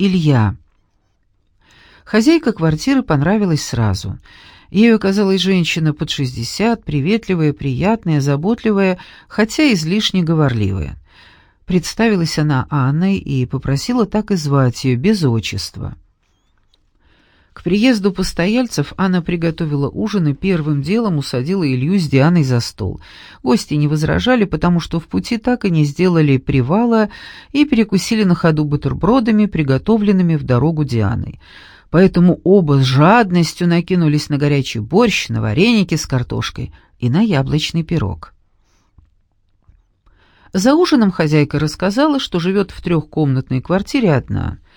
Илья. Хозяйка квартиры понравилась сразу. Ей оказалась женщина под шестьдесят, приветливая, приятная, заботливая, хотя излишне говорливая. Представилась она Анной и попросила так и звать ее, без отчества. К приезду постояльцев Анна приготовила ужин и первым делом усадила Илью с Дианой за стол. Гости не возражали, потому что в пути так и не сделали привала и перекусили на ходу бутербродами, приготовленными в дорогу Дианой. Поэтому оба с жадностью накинулись на горячий борщ, на вареники с картошкой и на яблочный пирог. За ужином хозяйка рассказала, что живет в трехкомнатной квартире одна —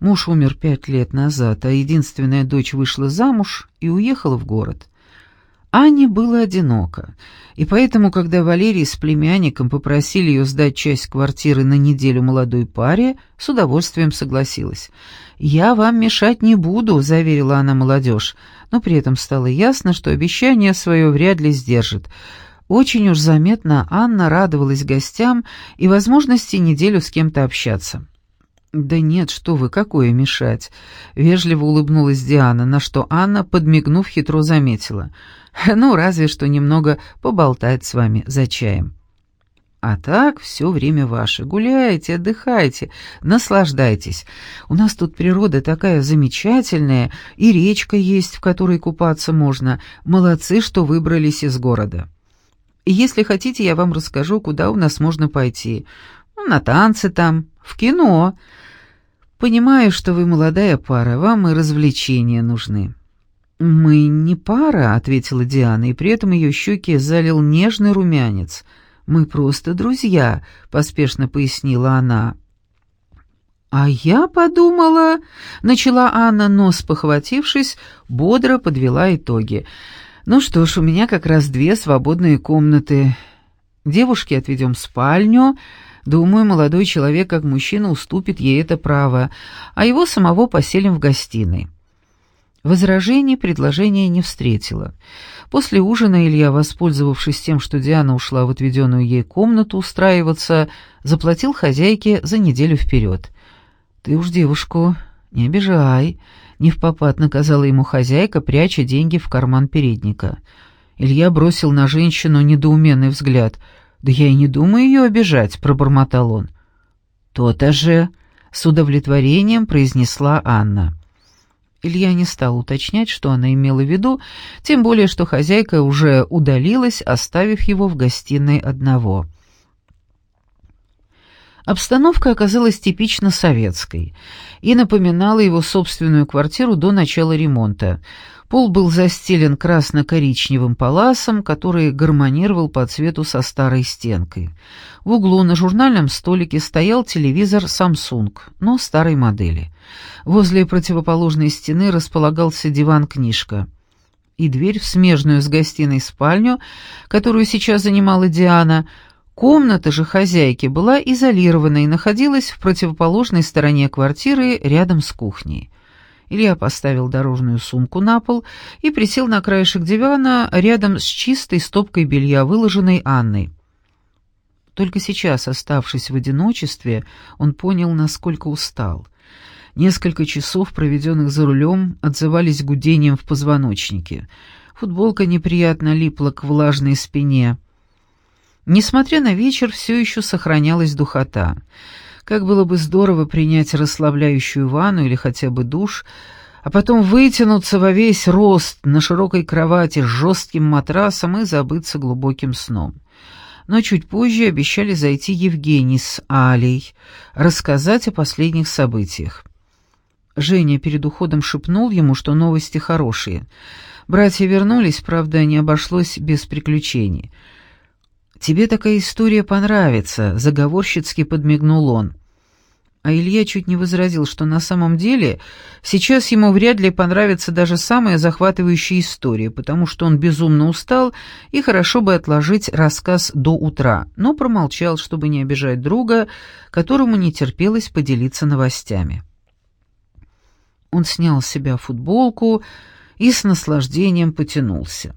Муж умер пять лет назад, а единственная дочь вышла замуж и уехала в город. Ане было одиноко, и поэтому, когда Валерий с племянником попросили ее сдать часть квартиры на неделю молодой паре, с удовольствием согласилась. «Я вам мешать не буду», — заверила она молодежь, но при этом стало ясно, что обещание свое вряд ли сдержит. Очень уж заметно Анна радовалась гостям и возможности неделю с кем-то общаться. «Да нет, что вы, какое мешать?» — вежливо улыбнулась Диана, на что Анна, подмигнув, хитро заметила. «Ну, разве что немного поболтать с вами за чаем». «А так все время ваше. Гуляйте, отдыхайте, наслаждайтесь. У нас тут природа такая замечательная, и речка есть, в которой купаться можно. Молодцы, что выбрались из города. Если хотите, я вам расскажу, куда у нас можно пойти. Ну, на танцы там, в кино». Понимаю, что вы молодая пара, вам и развлечения нужны». «Мы не пара», — ответила Диана, и при этом ее щеки залил нежный румянец. «Мы просто друзья», — поспешно пояснила она. «А я подумала...» — начала Анна, но, спохватившись, бодро подвела итоги. «Ну что ж, у меня как раз две свободные комнаты. Девушки отведем спальню, Думаю, молодой человек, как мужчина, уступит ей это право, а его самого поселим в гостиной. Возражений предложение не встретила. После ужина Илья, воспользовавшись тем, что Диана ушла в отведенную ей комнату устраиваться, заплатил хозяйке за неделю вперед. «Ты уж девушку не обижай», — не в попад наказала ему хозяйка, пряча деньги в карман передника. Илья бросил на женщину недоуменный взгляд — «Да я и не думаю ее обижать», — пробормотал он. «То-то же», — с удовлетворением произнесла Анна. Илья не стал уточнять, что она имела в виду, тем более, что хозяйка уже удалилась, оставив его в гостиной одного. Обстановка оказалась типично советской и напоминала его собственную квартиру до начала ремонта — Пол был застелен красно-коричневым паласом, который гармонировал по цвету со старой стенкой. В углу на журнальном столике стоял телевизор Samsung, но старой модели. Возле противоположной стены располагался диван-книжка. И дверь в смежную с гостиной спальню, которую сейчас занимала Диана, комната же хозяйки была изолирована и находилась в противоположной стороне квартиры рядом с кухней. Илья поставил дорожную сумку на пол и присел на краешек дивана рядом с чистой стопкой белья, выложенной Анной. Только сейчас, оставшись в одиночестве, он понял, насколько устал. Несколько часов, проведенных за рулем, отзывались гудением в позвоночнике. Футболка неприятно липла к влажной спине. Несмотря на вечер, все еще сохранялась духота — как было бы здорово принять расслабляющую ванну или хотя бы душ, а потом вытянуться во весь рост на широкой кровати с жестким матрасом и забыться глубоким сном. Но чуть позже обещали зайти Евгений с Алей, рассказать о последних событиях. Женя перед уходом шепнул ему, что новости хорошие. Братья вернулись, правда, не обошлось без приключений — «Тебе такая история понравится», — заговорщицки подмигнул он. А Илья чуть не возразил, что на самом деле сейчас ему вряд ли понравится даже самая захватывающая история, потому что он безумно устал и хорошо бы отложить рассказ до утра, но промолчал, чтобы не обижать друга, которому не терпелось поделиться новостями. Он снял с себя футболку и с наслаждением потянулся.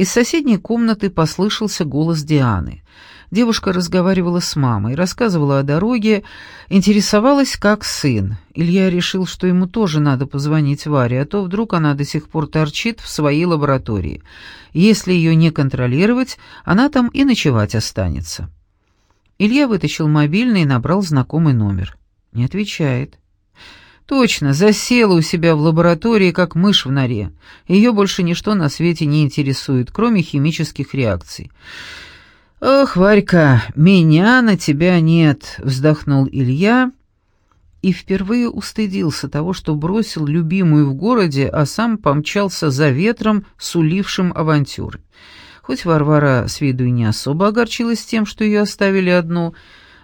Из соседней комнаты послышался голос Дианы. Девушка разговаривала с мамой, рассказывала о дороге, интересовалась, как сын. Илья решил, что ему тоже надо позвонить Варе, а то вдруг она до сих пор торчит в своей лаборатории. Если ее не контролировать, она там и ночевать останется. Илья вытащил мобильный и набрал знакомый номер. Не отвечает. Точно, засела у себя в лаборатории, как мышь в норе. Ее больше ничто на свете не интересует, кроме химических реакций. «Ох, Варька, меня на тебя нет», — вздохнул Илья и впервые устыдился того, что бросил любимую в городе, а сам помчался за ветром, сулившим авантюры. Хоть Варвара с виду и не особо огорчилась тем, что ее оставили одну,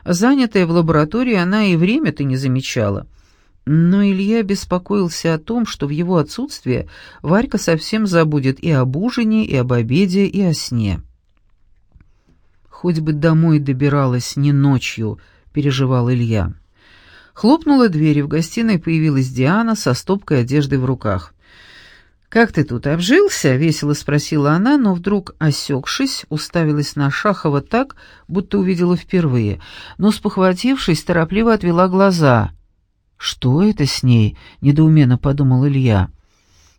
занятая в лаборатории, она и время-то не замечала — но Илья беспокоился о том, что в его отсутствие Варька совсем забудет и об ужине, и об обеде, и о сне. «Хоть бы домой добиралась не ночью», — переживал Илья. Хлопнула дверь, и в гостиной появилась Диана со стопкой одежды в руках. «Как ты тут обжился?» — весело спросила она, но вдруг, осекшись, уставилась на Шахова так, будто увидела впервые, но, спохватившись, торопливо отвела глаза. «Что это с ней?» — недоуменно подумал Илья.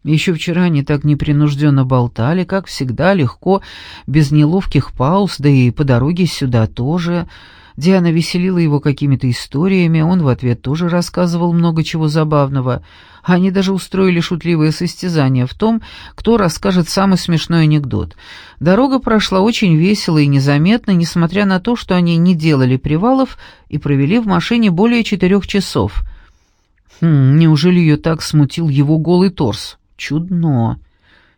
Еще вчера они так непринужденно болтали, как всегда, легко, без неловких пауз, да и по дороге сюда тоже. Диана веселила его какими-то историями, он в ответ тоже рассказывал много чего забавного. Они даже устроили шутливое состязание в том, кто расскажет самый смешной анекдот. Дорога прошла очень весело и незаметно, несмотря на то, что они не делали привалов и провели в машине более четырех часов — Хм, неужели ее так смутил его голый торс? Чудно.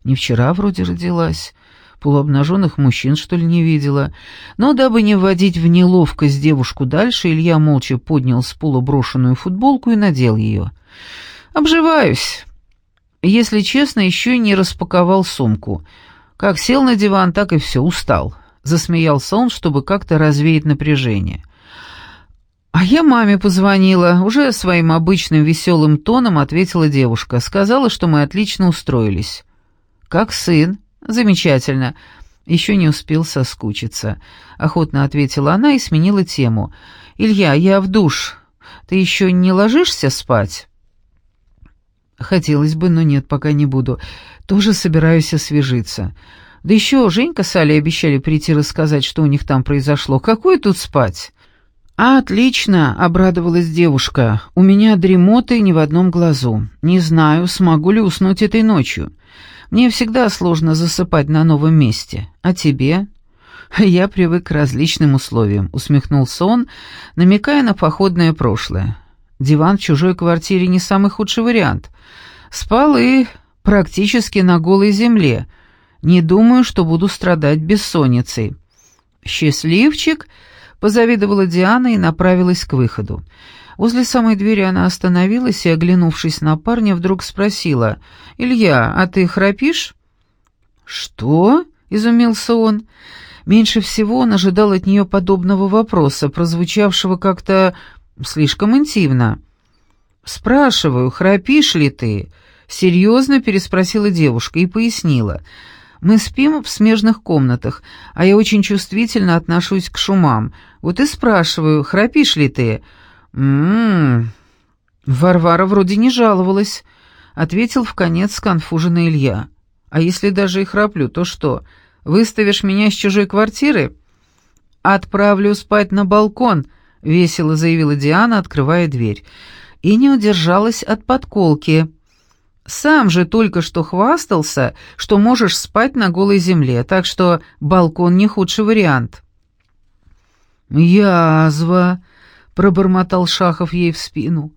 Не вчера вроде родилась. Полуобнаженных мужчин, что ли, не видела. Но дабы не вводить в неловкость девушку дальше, Илья молча поднял с пола брошенную футболку и надел ее. «Обживаюсь. Если честно, еще не распаковал сумку. Как сел на диван, так и все, устал». Засмеялся он, чтобы как-то развеять напряжение. «А я маме позвонила», — уже своим обычным веселым тоном ответила девушка. Сказала, что мы отлично устроились. «Как сын?» «Замечательно. Еще не успел соскучиться», — охотно ответила она и сменила тему. «Илья, я в душ. Ты еще не ложишься спать?» «Хотелось бы, но нет, пока не буду. Тоже собираюсь освежиться. Да еще Женька с Алей обещали прийти рассказать, что у них там произошло. Какое тут спать?» «Отлично!» — обрадовалась девушка. «У меня дремоты ни в одном глазу. Не знаю, смогу ли уснуть этой ночью. Мне всегда сложно засыпать на новом месте. А тебе?» «Я привык к различным условиям», — усмехнулся он, намекая на походное прошлое. «Диван в чужой квартире не самый худший вариант. Спал и практически на голой земле. Не думаю, что буду страдать бессонницей». «Счастливчик!» Позавидовала Диана и направилась к выходу. Возле самой двери она остановилась и, оглянувшись на парня, вдруг спросила, «Илья, а ты храпишь?» «Что?» — изумился он. Меньше всего он ожидал от нее подобного вопроса, прозвучавшего как-то слишком интимно. «Спрашиваю, храпишь ли ты?» — серьезно переспросила девушка и пояснила — мы спим в смежных комнатах, а я очень чувствительно отношусь к шумам. Вот и спрашиваю, храпишь ли ты? М-м. Варвара вроде не жаловалась, ответил в конец сконфуженный Илья. А если даже и храплю, то что? Выставишь меня из чужой квартиры? Отправлю спать на балкон, весело заявила Диана, открывая дверь. И не удержалась от подколки. Сам же только что хвастался, что можешь спать на голой земле, так что балкон не худший вариант». «Язва!» — пробормотал Шахов ей в спину.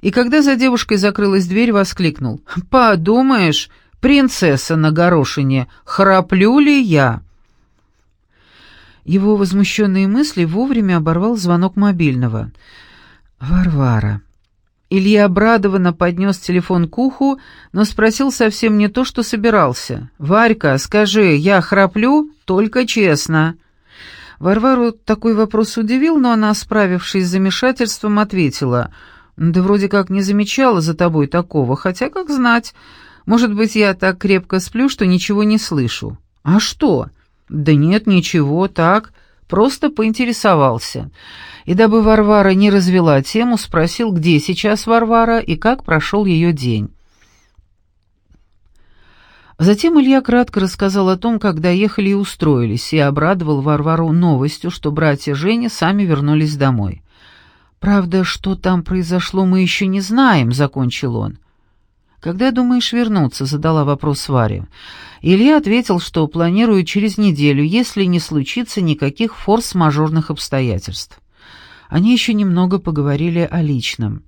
И когда за девушкой закрылась дверь, воскликнул. «Подумаешь, принцесса на горошине, храплю ли я?» Его возмущенные мысли вовремя оборвал звонок мобильного. «Варвара, Илья обрадованно поднес телефон к уху, но спросил совсем не то, что собирался. «Варька, скажи, я храплю? Только честно». Варвару такой вопрос удивил, но она, справившись с замешательством, ответила. «Да вроде как не замечала за тобой такого, хотя как знать. Может быть, я так крепко сплю, что ничего не слышу. «А что?» «Да нет, ничего, так, просто поинтересовался». И дабы Варвара не развела тему, спросил, где сейчас Варвара и как прошел ее день. Затем Илья кратко рассказал о том, как доехали и устроились, и обрадовал Варвару новостью, что братья Женя сами вернулись домой. «Правда, что там произошло, мы еще не знаем», — закончил он. «Когда думаешь вернуться?» — задала вопрос Варе. Илья ответил, что планирует через неделю, если не случится никаких форс-мажорных обстоятельств. Они еще немного поговорили о личном.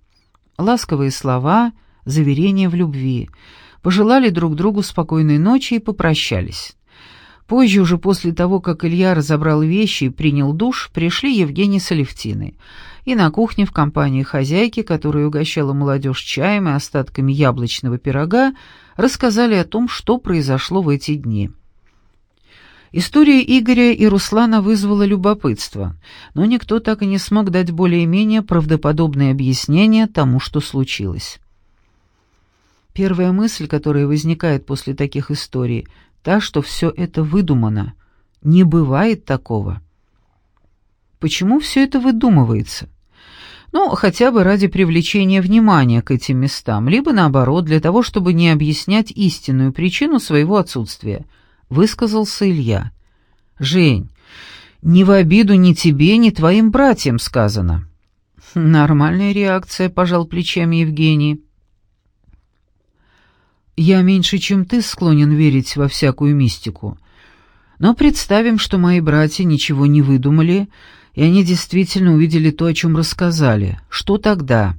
Ласковые слова, заверения в любви. Пожелали друг другу спокойной ночи и попрощались. Позже, уже после того, как Илья разобрал вещи и принял душ, пришли Евгений с Алевтиной и на кухне в компании хозяйки, которая угощала молодежь чаем и остатками яблочного пирога, рассказали о том, что произошло в эти дни. История Игоря и Руслана вызвала любопытство, но никто так и не смог дать более-менее правдоподобное объяснение тому, что случилось. Первая мысль, которая возникает после таких историй, та, что все это выдумано. Не бывает такого. Почему все это выдумывается? Ну, хотя бы ради привлечения внимания к этим местам, либо наоборот, для того, чтобы не объяснять истинную причину своего отсутствия, высказался Илья. «Жень, ни в обиду ни тебе, ни твоим братьям сказано». «Нормальная реакция», — пожал плечами Евгений. «Я меньше, чем ты, склонен верить во всякую мистику. Но представим, что мои братья ничего не выдумали, — и они действительно увидели то, о чем рассказали. Что тогда?»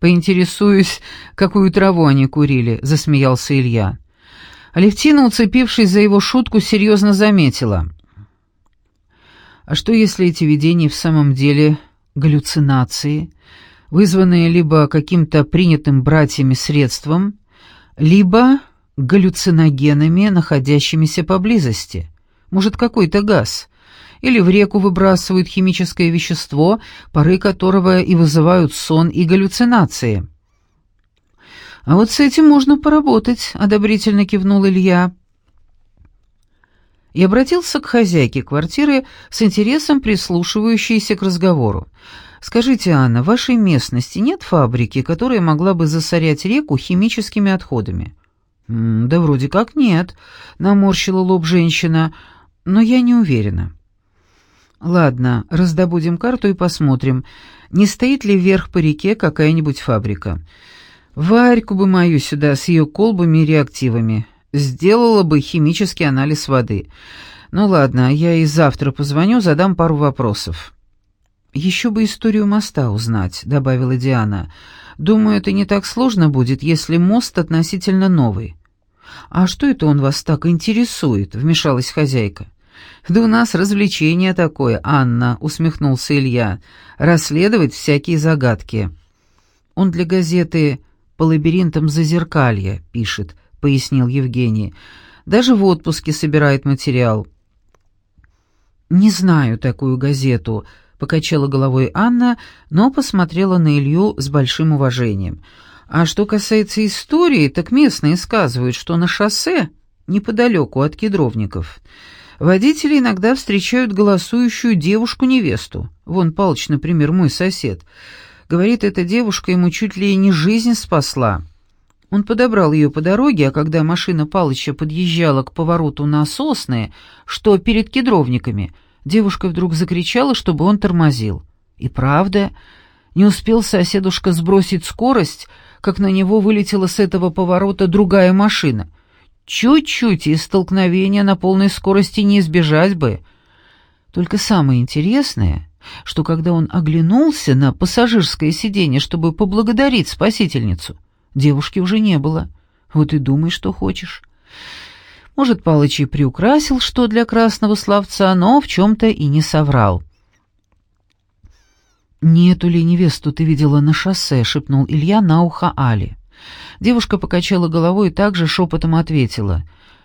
«Поинтересуюсь, какую траву они курили», — засмеялся Илья. Алевтина, уцепившись за его шутку, серьезно заметила. «А что, если эти видения в самом деле галлюцинации, вызванные либо каким-то принятым братьями средством, либо галлюциногенами, находящимися поблизости? Может, какой-то газ?» или в реку выбрасывают химическое вещество, пары которого и вызывают сон и галлюцинации. «А вот с этим можно поработать», — одобрительно кивнул Илья. И обратился к хозяйке квартиры с интересом прислушивающейся к разговору. «Скажите, Анна, в вашей местности нет фабрики, которая могла бы засорять реку химическими отходами?» «Да вроде как нет», — наморщила лоб женщина, — «но я не уверена». «Ладно, раздобудем карту и посмотрим, не стоит ли вверх по реке какая-нибудь фабрика. Варьку бы мою сюда с ее колбами и реактивами. Сделала бы химический анализ воды. Ну ладно, я и завтра позвоню, задам пару вопросов». «Еще бы историю моста узнать», — добавила Диана. «Думаю, это не так сложно будет, если мост относительно новый». «А что это он вас так интересует?» — вмешалась хозяйка. «Да у нас развлечение такое, Анна», — усмехнулся Илья. «Расследовать всякие загадки». «Он для газеты «По лабиринтам Зазеркалья» пишет», — пояснил Евгений. «Даже в отпуске собирает материал». «Не знаю такую газету», — покачала головой Анна, но посмотрела на Илью с большим уважением. «А что касается истории, так местные сказывают, что на шоссе, неподалеку от кедровников, Водители иногда встречают голосующую девушку-невесту. Вон Палыч, например, мой сосед. Говорит, эта девушка ему чуть ли не жизнь спасла. Он подобрал ее по дороге, а когда машина Палыча подъезжала к повороту на сосны, что перед кедровниками, девушка вдруг закричала, чтобы он тормозил. И правда, не успел соседушка сбросить скорость, как на него вылетела с этого поворота другая машина — Чуть-чуть, и столкновения на полной скорости не избежать бы. Только самое интересное, что когда он оглянулся на пассажирское сиденье, чтобы поблагодарить спасительницу, девушки уже не было. Вот и думай, что хочешь. Может, Палыч и приукрасил что для красного словца, но в чем-то и не соврал. «Нету ли невесту ты видела на шоссе?» — шепнул Илья на ухо Али. Девушка покачала головой и также шепотом ответила.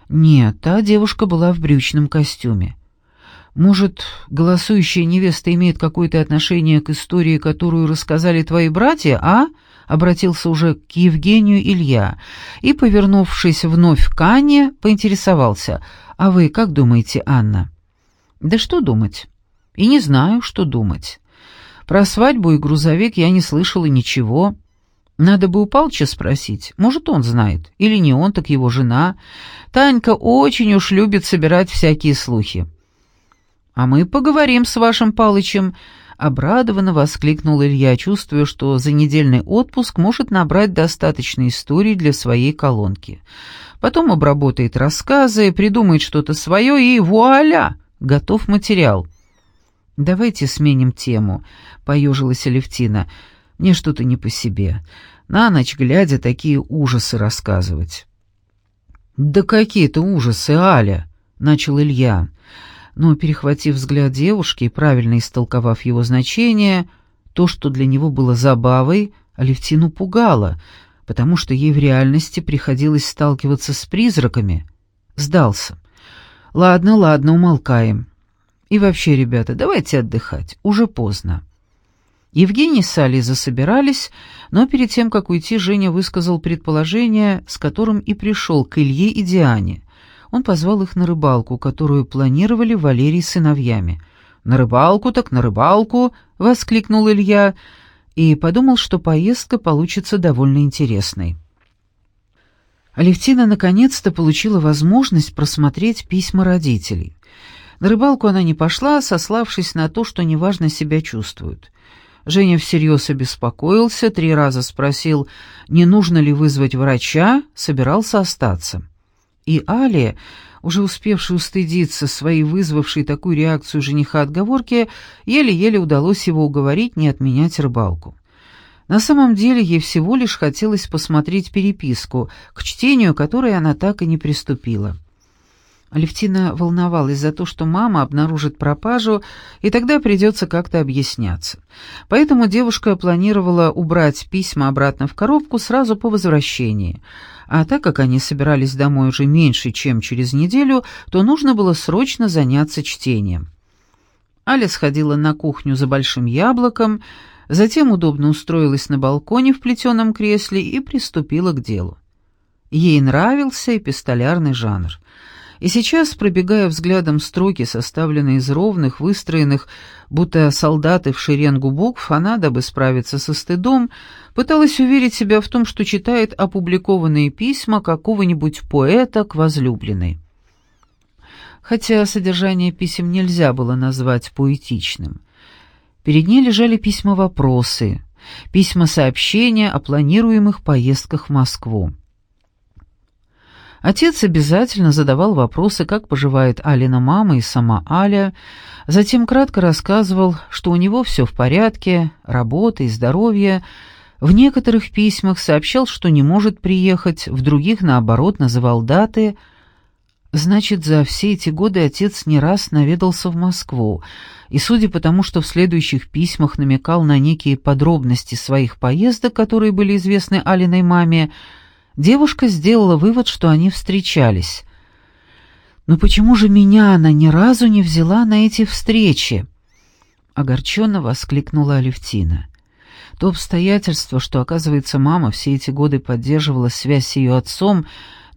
«Нет, та девушка была в брючном костюме. Может, голосующая невеста имеет какое-то отношение к истории, которую рассказали твои братья, а?» Обратился уже к Евгению Илья и, повернувшись вновь к Анне, поинтересовался, «А вы как думаете, Анна?» «Да что думать? И не знаю, что думать. Про свадьбу и грузовик я не слышала ничего. Надо бы у Палча спросить, может, он знает, или не он, так его жена. Танька очень уж любит собирать всякие слухи». «А мы поговорим с вашим Палычем», Обрадованно воскликнул Илья, чувствуя, что за недельный отпуск может набрать достаточно историй для своей колонки. Потом обработает рассказы, придумает что-то свое и вуаля! Готов материал. «Давайте сменим тему», — поежилась Алевтина. «Мне что-то не по себе. На ночь глядя такие ужасы рассказывать». «Да какие-то ужасы, Аля!» — начал Илья но, перехватив взгляд девушки и правильно истолковав его значение, то, что для него было забавой, Алевтину пугало, потому что ей в реальности приходилось сталкиваться с призраками. Сдался. «Ладно, ладно, умолкаем. И вообще, ребята, давайте отдыхать, уже поздно». Евгений с Алей засобирались, но перед тем, как уйти, Женя высказал предположение, с которым и пришел к Илье и Диане он позвал их на рыбалку, которую планировали Валерий с сыновьями. «На рыбалку так на рыбалку!» — воскликнул Илья и подумал, что поездка получится довольно интересной. Алевтина наконец-то получила возможность просмотреть письма родителей. На рыбалку она не пошла, сославшись на то, что неважно себя чувствует. Женя всерьез обеспокоился, три раза спросил, не нужно ли вызвать врача, собирался остаться и Алия, уже успевшей устыдиться своей вызвавшей такую реакцию жениха отговорки, еле-еле удалось его уговорить не отменять рыбалку. На самом деле ей всего лишь хотелось посмотреть переписку, к чтению которой она так и не приступила. Алевтина волновалась за то, что мама обнаружит пропажу, и тогда придется как-то объясняться. Поэтому девушка планировала убрать письма обратно в коробку сразу по возвращении. А так как они собирались домой уже меньше, чем через неделю, то нужно было срочно заняться чтением. Аля сходила на кухню за большим яблоком, затем удобно устроилась на балконе в плетеном кресле и приступила к делу. Ей нравился эпистолярный жанр — и сейчас, пробегая взглядом строки, составленные из ровных, выстроенных, будто солдаты в шеренгу букв, она, дабы справиться со стыдом, пыталась уверить себя в том, что читает опубликованные письма какого-нибудь поэта к возлюбленной. Хотя содержание писем нельзя было назвать поэтичным. Перед ней лежали письма-вопросы, письма-сообщения о планируемых поездках в Москву. Отец обязательно задавал вопросы, как поживает Алина мама и сама Аля, затем кратко рассказывал, что у него все в порядке, работа и здоровье. В некоторых письмах сообщал, что не может приехать, в других, наоборот, называл даты. Значит, за все эти годы отец не раз наведался в Москву, и судя по тому, что в следующих письмах намекал на некие подробности своих поездок, которые были известны Алиной маме, Девушка сделала вывод, что они встречались. «Но почему же меня она ни разу не взяла на эти встречи?» Огорченно воскликнула Алевтина. То обстоятельство, что, оказывается, мама все эти годы поддерживала связь с ее отцом,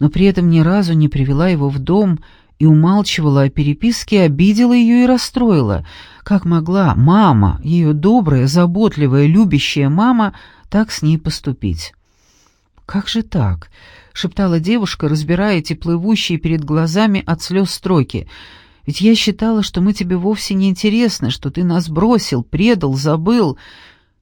но при этом ни разу не привела его в дом и умалчивала о переписке, обидела ее и расстроила. Как могла мама, ее добрая, заботливая, любящая мама, так с ней поступить? «Как же так?» — шептала девушка, разбирая эти плывущие перед глазами от слез строки. «Ведь я считала, что мы тебе вовсе не интересны, что ты нас бросил, предал, забыл.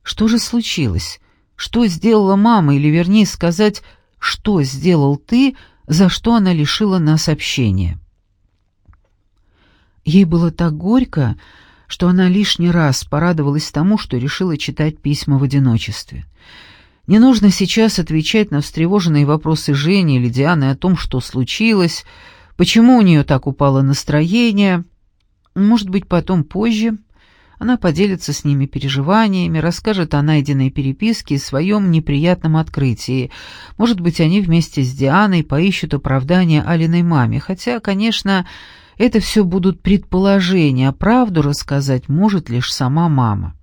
Что же случилось? Что сделала мама, или, вернее сказать, что сделал ты, за что она лишила нас общения?» Ей было так горько, что она лишний раз порадовалась тому, что решила читать письма в одиночестве. Не нужно сейчас отвечать на встревоженные вопросы Жени или Дианы о том, что случилось, почему у нее так упало настроение. Может быть, потом позже она поделится с ними переживаниями, расскажет о найденной переписке и своем неприятном открытии. Может быть, они вместе с Дианой поищут оправдание Алиной маме, хотя, конечно, это все будут предположения, а правду рассказать может лишь сама мама.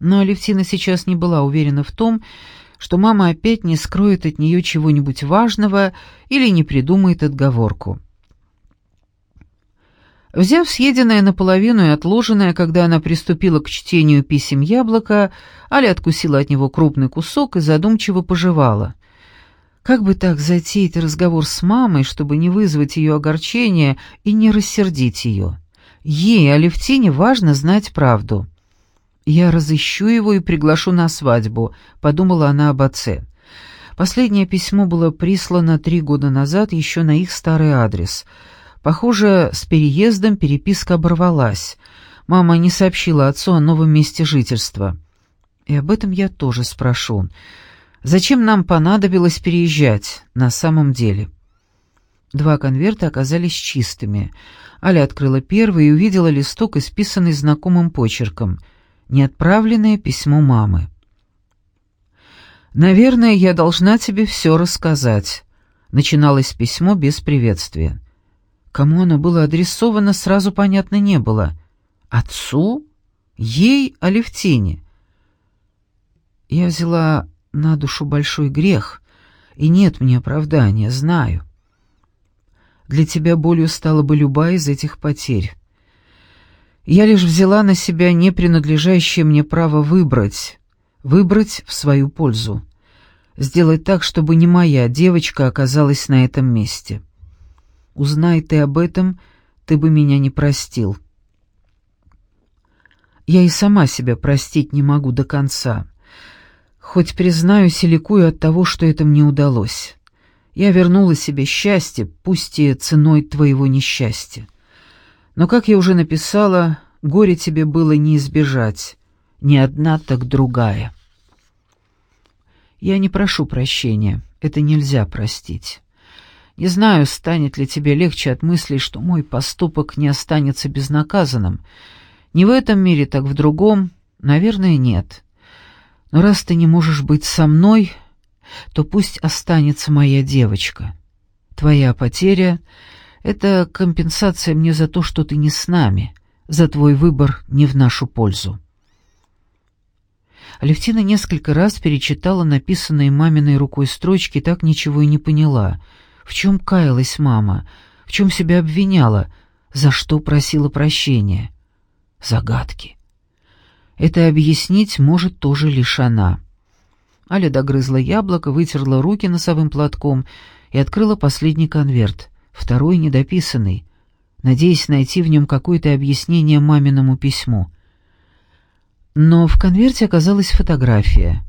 Но Алевтина сейчас не была уверена в том, что мама опять не скроет от нее чего-нибудь важного или не придумает отговорку. Взяв съеденное наполовину и отложенное, когда она приступила к чтению писем яблока, Аля откусила от него крупный кусок и задумчиво пожевала. Как бы так затеять разговор с мамой, чтобы не вызвать ее огорчения и не рассердить ее? Ей, Алевтине, важно знать правду. «Я разыщу его и приглашу на свадьбу», — подумала она об отце. Последнее письмо было прислано три года назад еще на их старый адрес. Похоже, с переездом переписка оборвалась. Мама не сообщила отцу о новом месте жительства. И об этом я тоже спрошу. Зачем нам понадобилось переезжать на самом деле? Два конверта оказались чистыми. Аля открыла первый и увидела листок, исписанный знакомым почерком. Неотправленное письмо мамы. «Наверное, я должна тебе все рассказать», — начиналось письмо без приветствия. Кому оно было адресовано, сразу понятно не было. Отцу? Ей, Алевтине? Я взяла на душу большой грех, и нет мне оправдания, знаю. Для тебя болью стала бы любая из этих потерь. Я лишь взяла на себя непринадлежащее мне право выбрать, выбрать в свою пользу, сделать так, чтобы не моя девочка оказалась на этом месте. Узнай ты об этом, ты бы меня не простил. Я и сама себя простить не могу до конца. Хоть, признаюсь, и ликую от того, что это мне удалось. Я вернула себе счастье, пусть и ценой твоего несчастья. Но, как я уже написала, горе тебе было не избежать, ни одна, так другая. Я не прошу прощения, это нельзя простить. Не знаю, станет ли тебе легче от мысли, что мой поступок не останется безнаказанным. Не в этом мире, так в другом, наверное, нет. Но раз ты не можешь быть со мной, то пусть останется моя девочка. Твоя потеря — это компенсация мне за то, что ты не с нами, за твой выбор не в нашу пользу. Алевтина несколько раз перечитала написанные маминой рукой строчки так ничего и не поняла. В чем каялась мама? В чем себя обвиняла? За что просила прощения? Загадки. Это объяснить может тоже лишь она. Аля догрызла яблоко, вытерла руки носовым платком и открыла последний конверт, второй недописанный, надеясь найти в нем какое-то объяснение маминому письму. Но в конверте оказалась фотография,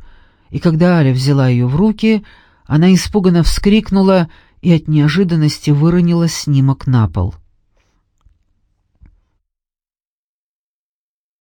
и когда Аля взяла ее в руки, она испуганно вскрикнула и от неожиданности выронила снимок на пол.